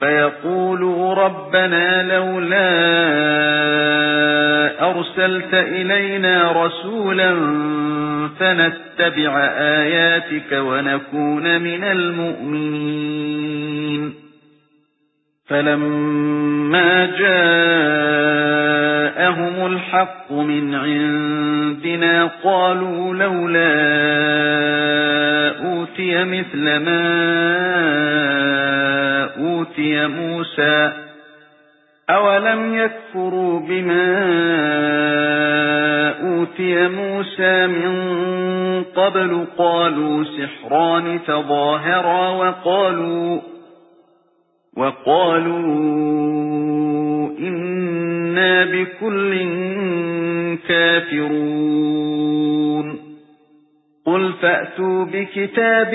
فَيَقُولُوا رَبَّنَا لَوْلَا أَرْسَلْتَ إِلَيْنَا رَسُولًا فَنَتَّبِعَ آيَاتِكَ وَنَكُونَ مِنَ الْمُؤْمِنِينَ. فَلَمَّا جَاءَهُمُ الْحَقُّ مِنْ عِندِنَا قَالُوا لَوْلَا أُوتِيَ مِثْلَ مَا أُوتِيَ مُوسَى أَوَلَمْ يَكْفُرُوا بِمَا أُوتِيَ مُوسَى مِنْ قَبْلُ قَالُوا سِحْرَانِ تَظَاهَرَا وَقَالُوا وَقَالُوا إِنَّا بِكُلٍّ كَافِرُونَ قُلْ فَأْتُوا بِكِتَابٍ